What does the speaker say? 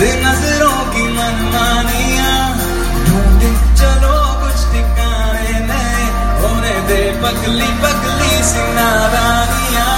नज़रों की मनमानिया। ढूंढे चलो कुछ ठिकाने होने दे पगली पगली सिंगारानिया